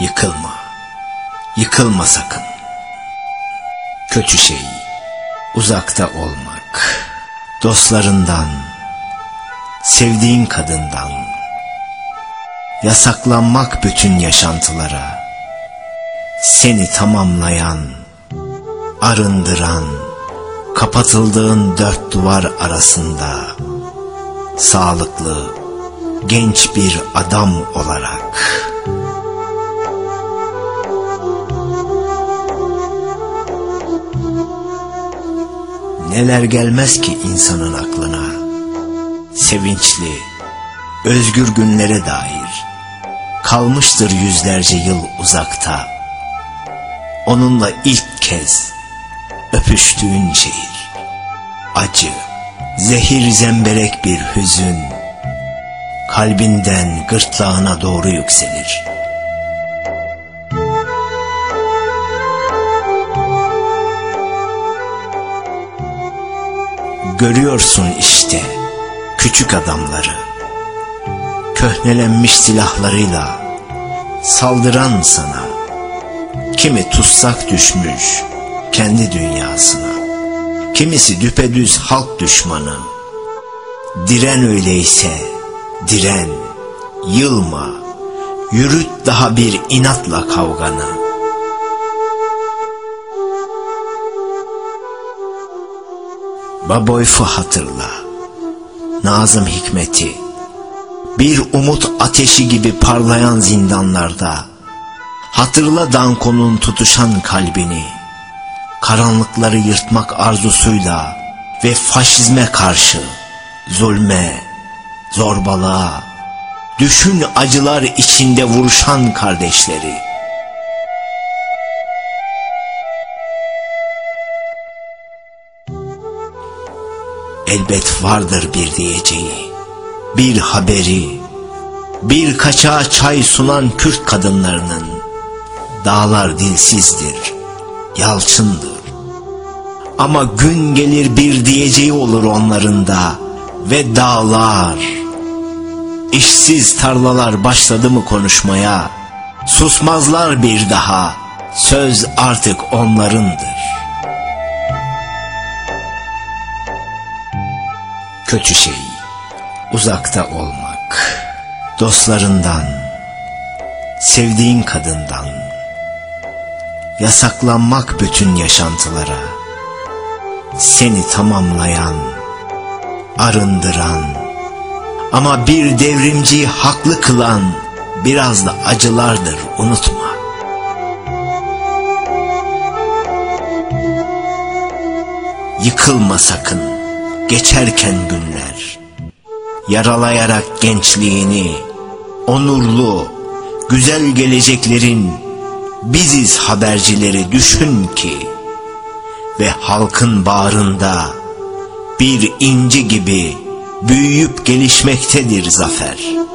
Yıkılma, yıkılma sakın. Kötü şey, uzakta olmak, dostlarından, sevdiğin kadından, yasaklanmak bütün yaşantılara, seni tamamlayan, arındıran, kapatıldığın dört duvar arasında, sağlıklı, genç bir adam olarak. Neler gelmez ki insanın aklına, sevinçli, özgür günlere dair, kalmıştır yüzlerce yıl uzakta, onunla ilk kez öpüştüğün şehir, acı, zehir zemberek bir hüzün, kalbinden gırtlağına doğru yükselir. Görüyorsun işte küçük adamları, köhnelenmiş silahlarıyla saldıran sana, kimi tutsak düşmüş kendi dünyasına, kimisi düpedüz halk düşmanı, diren öyleyse, diren, yılma, yürüt daha bir inatla kavganı. Baboyf'u hatırla, Nazım Hikmet'i, bir umut ateşi gibi parlayan zindanlarda, hatırla Danko'nun tutuşan kalbini, karanlıkları yırtmak arzusuyla ve faşizme karşı, zulme, zorbalığa, düşün acılar içinde vuruşan kardeşleri. Elbet vardır bir diyeceği, bir haberi, bir kaçağa çay sunan Kürt kadınlarının, dağlar dilsizdir, yalçındır. Ama gün gelir bir diyeceği olur onların da ve dağlar. İşsiz tarlalar başladı mı konuşmaya, susmazlar bir daha, söz artık onlarındır. Kötü şey, uzakta olmak, dostlarından, sevdiğin kadından, yasaklanmak bütün yaşantılara, seni tamamlayan, arındıran, ama bir devrimci haklı kılan biraz da acılardır unutma. Yıkılma sakın geçerken günler, yaralayarak gençliğini, onurlu, güzel geleceklerin biziz habercileri düşün ki ve halkın bağrında bir inci gibi büyüyüp gelişmektedir zafer.''